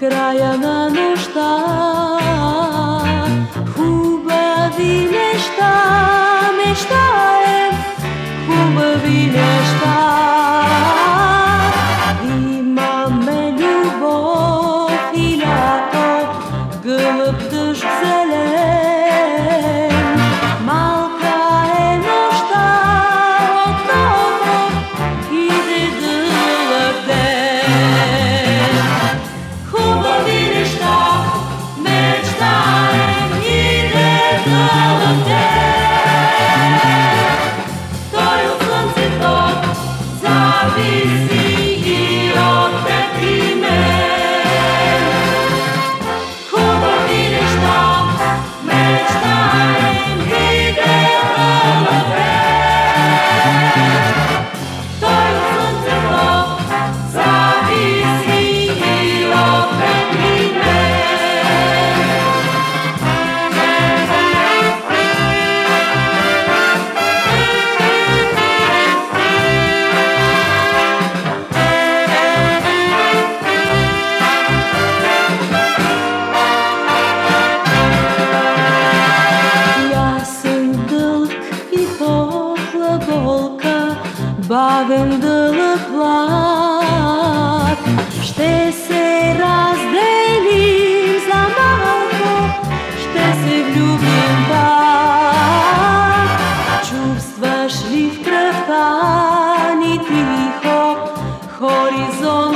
kraja na nušta бавен дълъг влак ще се разделим за малко, ще се влюбим пак. Чувстваш ли в кръвта ни тихо хоризонт?